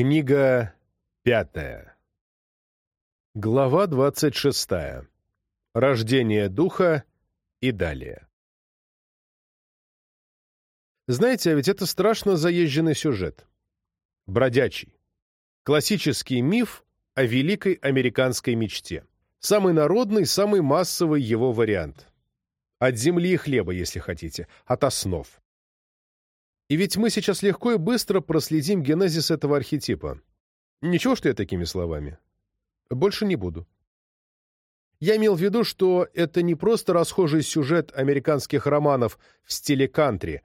Книга пятая. Глава двадцать шестая. Рождение духа и далее. Знаете, а ведь это страшно заезженный сюжет. Бродячий. Классический миф о великой американской мечте. Самый народный, самый массовый его вариант. От земли и хлеба, если хотите, от основ. И ведь мы сейчас легко и быстро проследим генезис этого архетипа. Ничего, что я такими словами. Больше не буду. Я имел в виду, что это не просто расхожий сюжет американских романов в стиле кантри,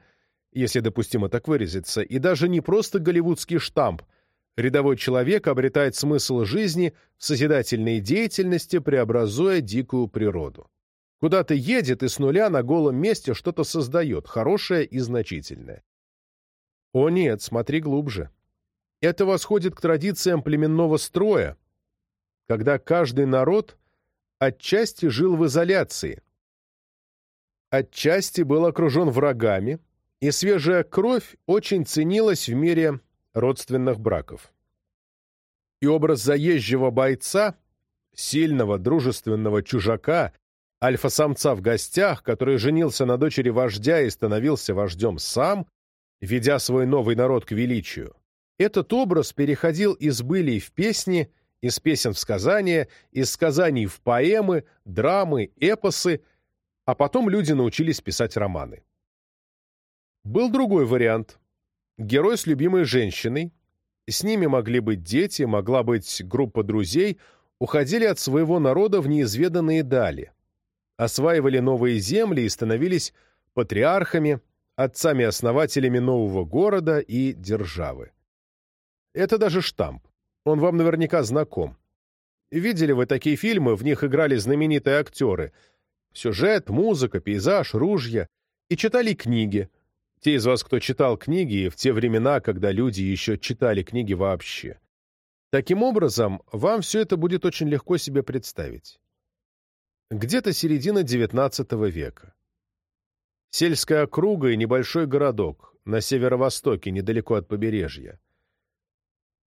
если допустимо так выразиться, и даже не просто голливудский штамп. Рядовой человек обретает смысл жизни в созидательной деятельности, преобразуя дикую природу. Куда-то едет и с нуля на голом месте что-то создает, хорошее и значительное. О нет, смотри глубже. Это восходит к традициям племенного строя, когда каждый народ отчасти жил в изоляции, отчасти был окружен врагами, и свежая кровь очень ценилась в мире родственных браков. И образ заезжего бойца, сильного, дружественного чужака, альфа-самца в гостях, который женился на дочери вождя и становился вождем сам, ведя свой новый народ к величию. Этот образ переходил из былий в песни, из песен в сказания, из сказаний в поэмы, драмы, эпосы, а потом люди научились писать романы. Был другой вариант. Герой с любимой женщиной, с ними могли быть дети, могла быть группа друзей, уходили от своего народа в неизведанные дали, осваивали новые земли и становились патриархами, отцами-основателями нового города и державы. Это даже штамп. Он вам наверняка знаком. Видели вы такие фильмы, в них играли знаменитые актеры. Сюжет, музыка, пейзаж, ружья. И читали книги. Те из вас, кто читал книги в те времена, когда люди еще читали книги вообще. Таким образом, вам все это будет очень легко себе представить. Где-то середина XIX века. Сельская округа и небольшой городок на северо-востоке, недалеко от побережья.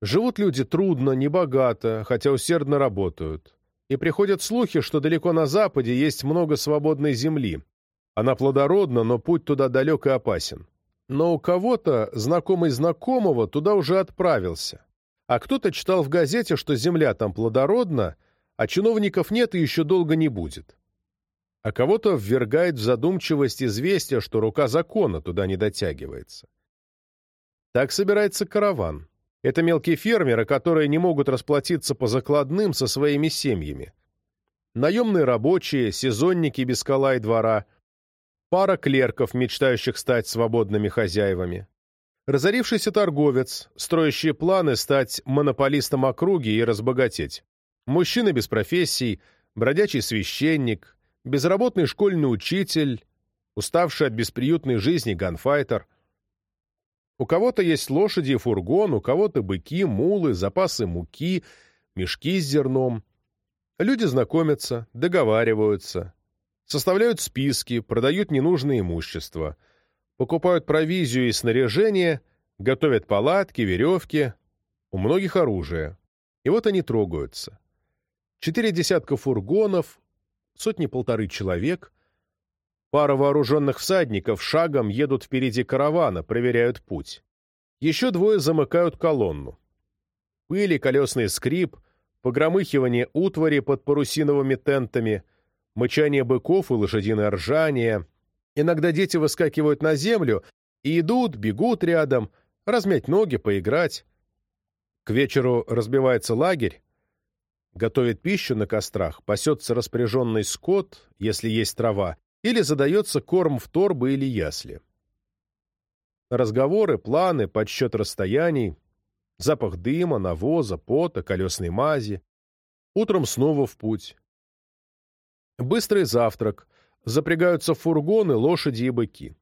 Живут люди трудно, небогато, хотя усердно работают. И приходят слухи, что далеко на западе есть много свободной земли. Она плодородна, но путь туда далек и опасен. Но у кого-то, знакомый знакомого, туда уже отправился. А кто-то читал в газете, что земля там плодородна, а чиновников нет и еще долго не будет а кого-то ввергает в задумчивость известие, что рука закона туда не дотягивается. Так собирается караван. Это мелкие фермеры, которые не могут расплатиться по закладным со своими семьями. Наемные рабочие, сезонники без кола и двора, пара клерков, мечтающих стать свободными хозяевами, разорившийся торговец, строящий планы стать монополистом округи и разбогатеть, мужчина без профессий, бродячий священник, безработный школьный учитель, уставший от бесприютной жизни ганфайтер. У кого-то есть лошади и фургон, у кого-то быки, мулы, запасы муки, мешки с зерном. Люди знакомятся, договариваются, составляют списки, продают ненужное имущество, покупают провизию и снаряжение, готовят палатки, веревки, у многих оружие. И вот они трогаются. Четыре десятка фургонов, сотни-полторы человек. Пара вооруженных всадников шагом едут впереди каравана, проверяют путь. Еще двое замыкают колонну. Пыли, колесный скрип, погромыхивание утвари под парусиновыми тентами, мычание быков и лошадиное ржание. Иногда дети выскакивают на землю и идут, бегут рядом, размять ноги, поиграть. К вечеру разбивается лагерь, готовит пищу на кострах, пасется распоряженный скот, если есть трава, или задается корм в торбы или ясли. Разговоры, планы, подсчет расстояний, запах дыма, навоза, пота, колесной мази. Утром снова в путь. Быстрый завтрак, запрягаются фургоны, лошади и быки.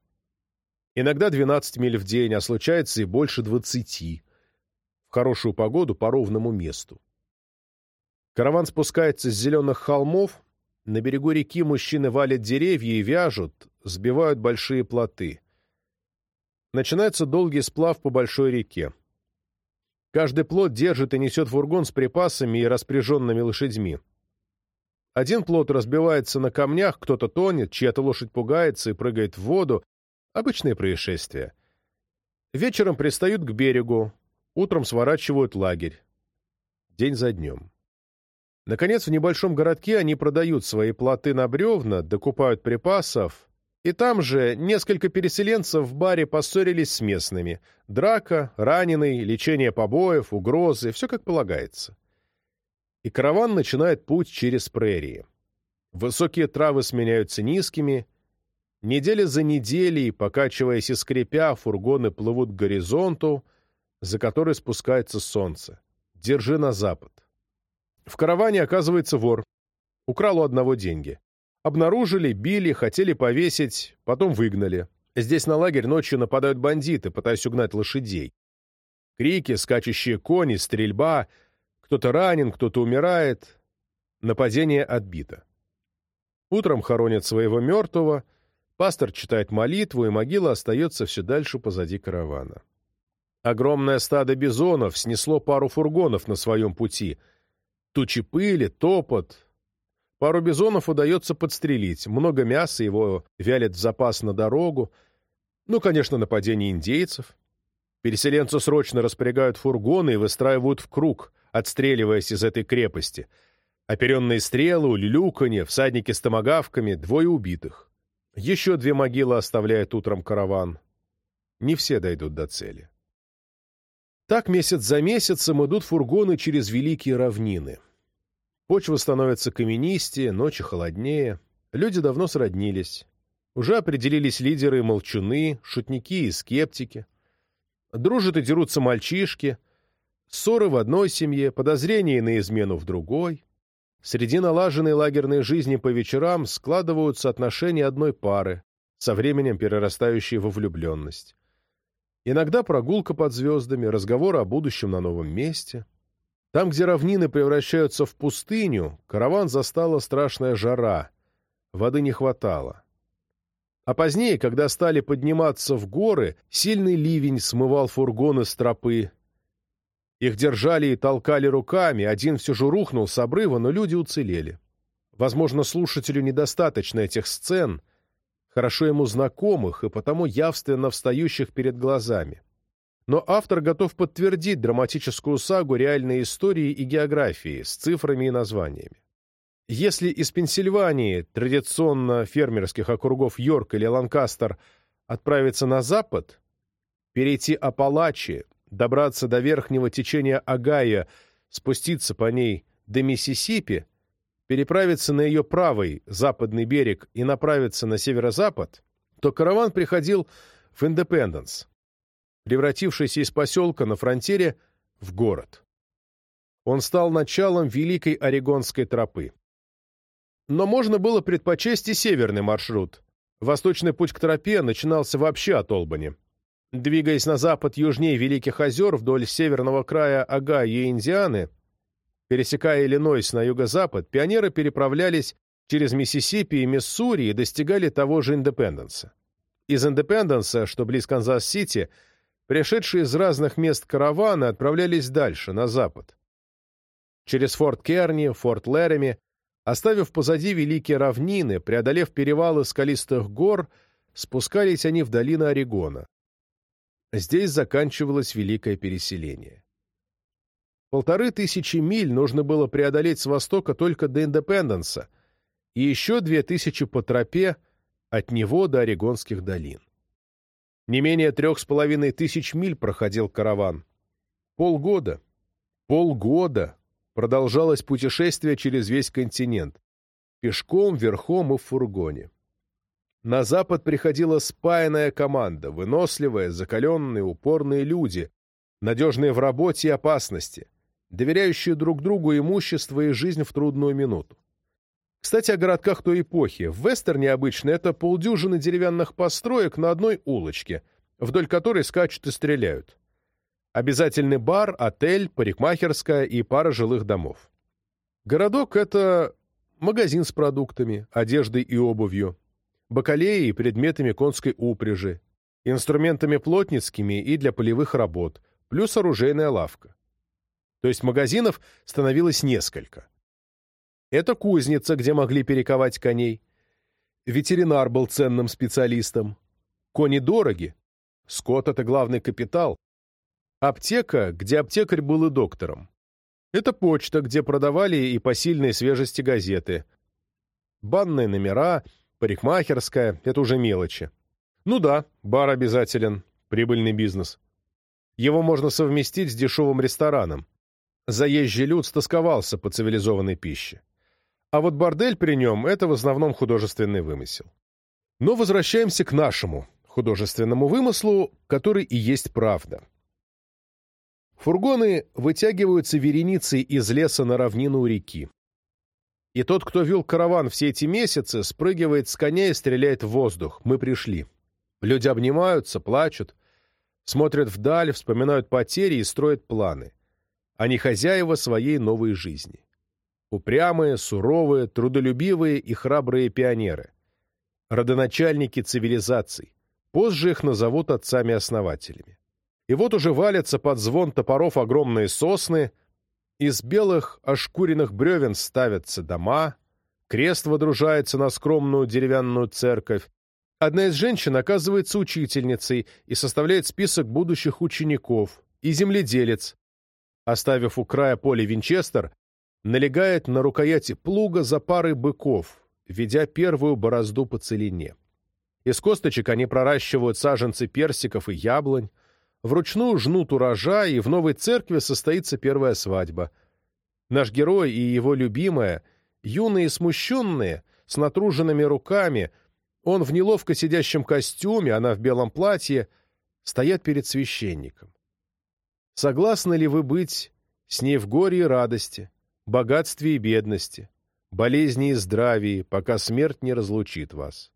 Иногда 12 миль в день, а случается и больше 20. В хорошую погоду по ровному месту. Караван спускается с зеленых холмов, на берегу реки мужчины валят деревья и вяжут, сбивают большие плоты. Начинается долгий сплав по большой реке. Каждый плот держит и несет фургон с припасами и распряженными лошадьми. Один плот разбивается на камнях, кто-то тонет, чья-то лошадь пугается и прыгает в воду. Обычные происшествия. Вечером пристают к берегу, утром сворачивают лагерь. День за днем. Наконец, в небольшом городке они продают свои плоты на бревна, докупают припасов, и там же несколько переселенцев в баре поссорились с местными. Драка, раненый, лечение побоев, угрозы — все как полагается. И караван начинает путь через прерии. Высокие травы сменяются низкими. Недели за неделей, покачиваясь и скрипя, фургоны плывут к горизонту, за который спускается солнце. Держи на запад. В караване оказывается вор. Украл у одного деньги. Обнаружили, били, хотели повесить, потом выгнали. Здесь на лагерь ночью нападают бандиты, пытаясь угнать лошадей. Крики, скачущие кони, стрельба. Кто-то ранен, кто-то умирает. Нападение отбито. Утром хоронят своего мертвого, пастор читает молитву, и могила остается все дальше позади каравана. Огромное стадо бизонов снесло пару фургонов на своем пути. Тучи пыли, топот, Пару бизонов удается подстрелить, много мяса его вялят в запас на дорогу. Ну, конечно, нападение индейцев. Переселенцы срочно распрягают фургоны и выстраивают в круг, отстреливаясь из этой крепости. Оперенные стрелы, улюлюканье, всадники с томогавками, двое убитых. Еще две могилы оставляет утром караван. Не все дойдут до цели. Так месяц за месяцем идут фургоны через великие равнины. Почва становится каменистее, ночи холоднее. Люди давно сроднились. Уже определились лидеры и молчуны, шутники и скептики. Дружат и дерутся мальчишки. Ссоры в одной семье, подозрения на измену в другой. Среди налаженной лагерной жизни по вечерам складываются отношения одной пары, со временем перерастающие во влюбленность. Иногда прогулка под звездами, разговоры о будущем на новом месте — там, где равнины превращаются в пустыню, караван застала страшная жара, воды не хватало. А позднее, когда стали подниматься в горы, сильный ливень смывал фургоны с тропы. Их держали и толкали руками, один все же рухнул с обрыва, но люди уцелели. Возможно, слушателю недостаточно этих сцен, хорошо ему знакомых и потому явственно встающих перед глазами но автор готов подтвердить драматическую сагу реальной истории и географии с цифрами и названиями. Если из Пенсильвании, традиционно фермерских округов Йорк или Ланкастер, отправиться на запад, перейти Апалачи, добраться до верхнего течения Агая, спуститься по ней до Миссисипи, переправиться на ее правый, западный берег и направиться на северо-запад, то караван приходил в Индепенденс, превратившийся из поселка на фронтире в город. Он стал началом Великой Орегонской тропы. Но можно было предпочесть и северный маршрут. Восточный путь к тропе начинался вообще от Олбани. Двигаясь на запад южнее Великих озер вдоль северного края Огайо и Индианы, пересекая Иллинойс на юго-запад, пионеры переправлялись через Миссисипи и Миссури и достигали того же Индепенденса. Из Индепенденса, что близ Канзас-Сити, Пришедшие из разных мест караваны отправлялись дальше, на запад. Через Форт Керни, Форт Лереми, оставив позади великие равнины, преодолев перевалы скалистых гор, спускались они в долину Орегона. Здесь заканчивалось великое переселение. Полторы тысячи миль нужно было преодолеть с востока только до Индепенденса, и еще две тысячи по тропе от него до Орегонских долин. Не менее трех с половиной тысяч миль проходил караван. Полгода, полгода продолжалось путешествие через весь континент. Пешком, верхом и в фургоне. На запад приходила спаянная команда, выносливые, закаленные, упорные люди, надежные в работе и опасности, доверяющие друг другу имущество и жизнь в трудную минуту. Кстати, о городках той эпохи. В вестерне обычно это полдюжины деревянных построек на одной улочке, вдоль которой скачут и стреляют. Обязательный бар, отель, парикмахерская и пара жилых домов. Городок — это магазин с продуктами, одеждой и обувью, бакалеей и предметами конской упряжи, инструментами плотницкими и для полевых работ, плюс оружейная лавка. то есть магазинов становилось несколько. Это кузница, где могли перековать коней. Ветеринар был ценным специалистом. Кони дороги. Скот — это главный капитал. Аптека, где аптекарь был и доктором. Это почта, где продавали и по сильной свежести газеты. Банные номера, парикмахерская — это уже мелочи. Ну да, бар обязателен, прибыльный бизнес. Его можно совместить с дешевым рестораном. Заезжий люд стосковался по цивилизованной пище. А вот бордель при нем — это в основном художественный вымысел. Но возвращаемся к нашему художественному вымыслу, который и есть правда. Фургоны вытягиваются вереницей из леса на равнину у реки. И тот, кто вел караван все эти месяцы, спрыгивает с коня и стреляет в воздух. Мы пришли. Люди обнимаются, плачут, смотрят вдаль, вспоминают потери и строят планы. Они хозяева своей новой жизни. Упрямые, суровые, трудолюбивые и храбрые пионеры. Родоначальники цивилизаций. Позже их назовут отцами-основателями. И вот уже валятся под звон топоров огромные сосны, из белых ошкуренных бревен ставятся дома, крест водружается на скромную деревянную церковь, Одна из женщин оказывается учительницей и составляет список будущих учеников, и земледелец, оставив у края поля Винчестер, налегает на рукояти плуга за парой быков, ведя первую борозду по целине. Из косточек они проращивают саженцы персиков и яблонь, вручную жнут урожай, и в новой церкви состоится первая свадьба. Наш герой и его любимая, юные и смущенные, с натруженными руками — он в неловко сидящем костюме, она в белом платье, стоят перед священником. Согласны ли вы быть с ней в горе и радости, богатстве и бедности, болезни и здравии, пока смерть не разлучит вас?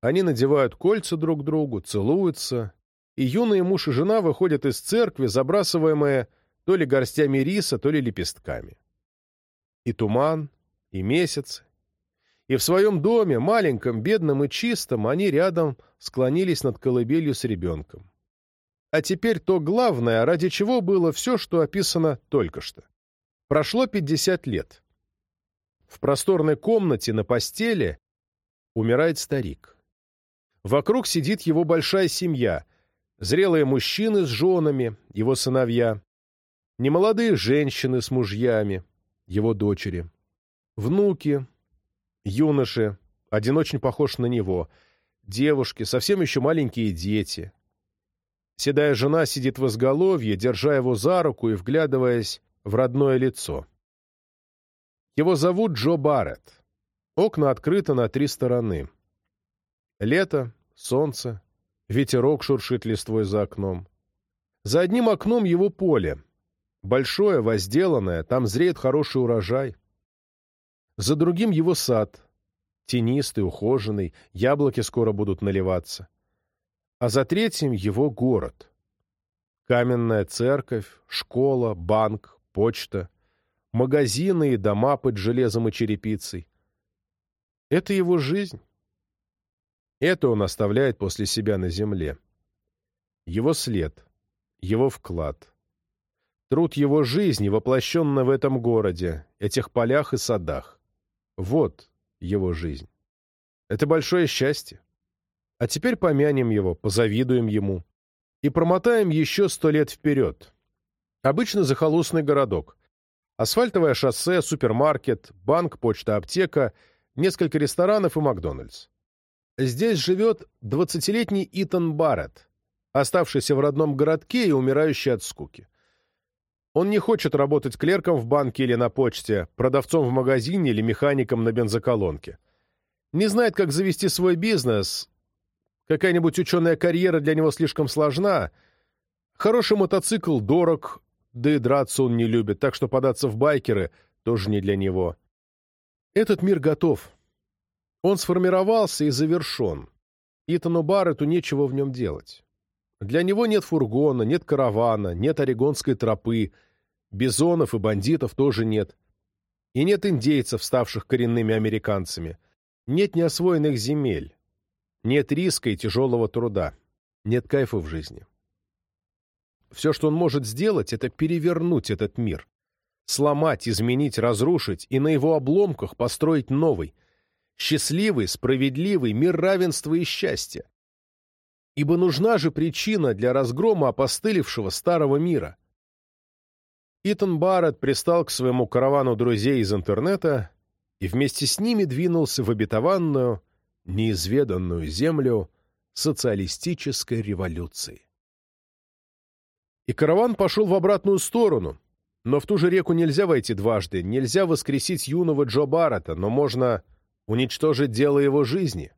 Они надевают кольца друг другу, целуются, и юные муж и жена выходят из церкви, забрасываемые то ли горстями риса, то ли лепестками. И туман, и месяц, и в своем доме, маленьком, бедном и чистом, они рядом склонились над колыбелью с ребенком. А теперь то главное, ради чего было все, что описано только что. Прошло 50 лет. В просторной комнате на постели умирает старик. Вокруг сидит его большая семья, зрелые мужчины с женами, его сыновья, немолодые женщины с мужьями, его дочери, внуки, юноши, один очень похож на него, девушки, совсем еще маленькие дети. Седая жена сидит в изголовье, держа его за руку и вглядываясь в родное лицо. Его зовут Джо Барретт. Окна открыты на три стороны. Лето, солнце, ветерок шуршит листвой за окном. За одним окном его поле. Большое, возделанное, там зреет хороший урожай. За другим его сад, тенистый, ухоженный, яблоки скоро будут наливаться. А за третьим его город. Каменная церковь, школа, банк, почта, магазины и дома под железом и черепицей. Это его жизнь. Это он оставляет после себя на земле. Его след, его вклад. Труд его жизни, воплощенный в этом городе, этих полях и садах. Вот его жизнь. Это большое счастье. А теперь помянем его, позавидуем ему. И промотаем еще сто лет вперед. Обычно захолустный городок. Асфальтовое шоссе, супермаркет, банк, почта, аптека, несколько ресторанов и Макдональдс. Здесь живет двадцатилетний Итан Барретт, оставшийся в родном городке и умирающий от скуки. Он не хочет работать клерком в банке или на почте, продавцом в магазине или механиком на бензоколонке. Не знает, как завести свой бизнес. Какая-нибудь ученая карьера для него слишком сложна. Хороший мотоцикл дорог, да и драться он не любит, так что податься в байкеры тоже не для него. Этот мир готов. Он сформировался и завершен. Итану Барретту нечего в нем делать. Для него нет фургона, нет каравана, нет орегонской тропы, бизонов и бандитов тоже нет. И нет индейцев, ставших коренными американцами. Нет неосвоенных земель. Нет риска и тяжелого труда. Нет кайфа в жизни. Все, что он может сделать, это перевернуть этот мир. Сломать, изменить, разрушить и на его обломках построить новый. Счастливый, справедливый мир равенства и счастья. Ибо нужна же причина для разгрома опостылевшего старого мира. Итан Барретт пристал к своему каравану друзей из интернета и вместе с ними двинулся в обетованную, неизведанную землю социалистической революции. И караван пошел в обратную сторону, но в ту же реку нельзя войти дважды, нельзя воскресить юного Джо Баррета, но можно уничтожить дело его жизни,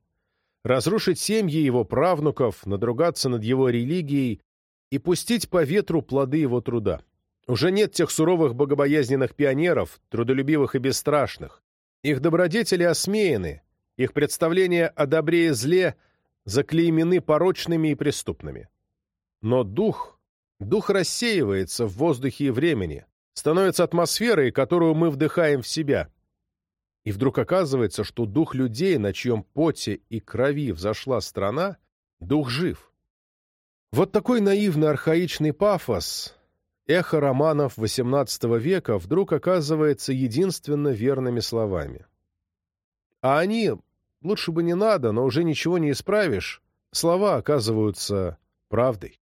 разрушить семьи его правнуков, надругаться над его религией и пустить по ветру плоды его труда. Уже нет тех суровых богобоязненных пионеров, трудолюбивых и бесстрашных. Их добродетели осмеяны, их представления о добре и зле заклеймены порочными и преступными. Но дух, дух рассеивается в воздухе и времени, становится атмосферой, которую мы вдыхаем в себя. И вдруг оказывается, что дух людей, на чьем поте и крови взошла страна, дух жив. Вот такой наивный архаичный пафос эхо романов XVIII века вдруг оказывается единственно верными словами. А они, лучше бы не надо, но уже ничего не исправишь, слова оказываются правдой.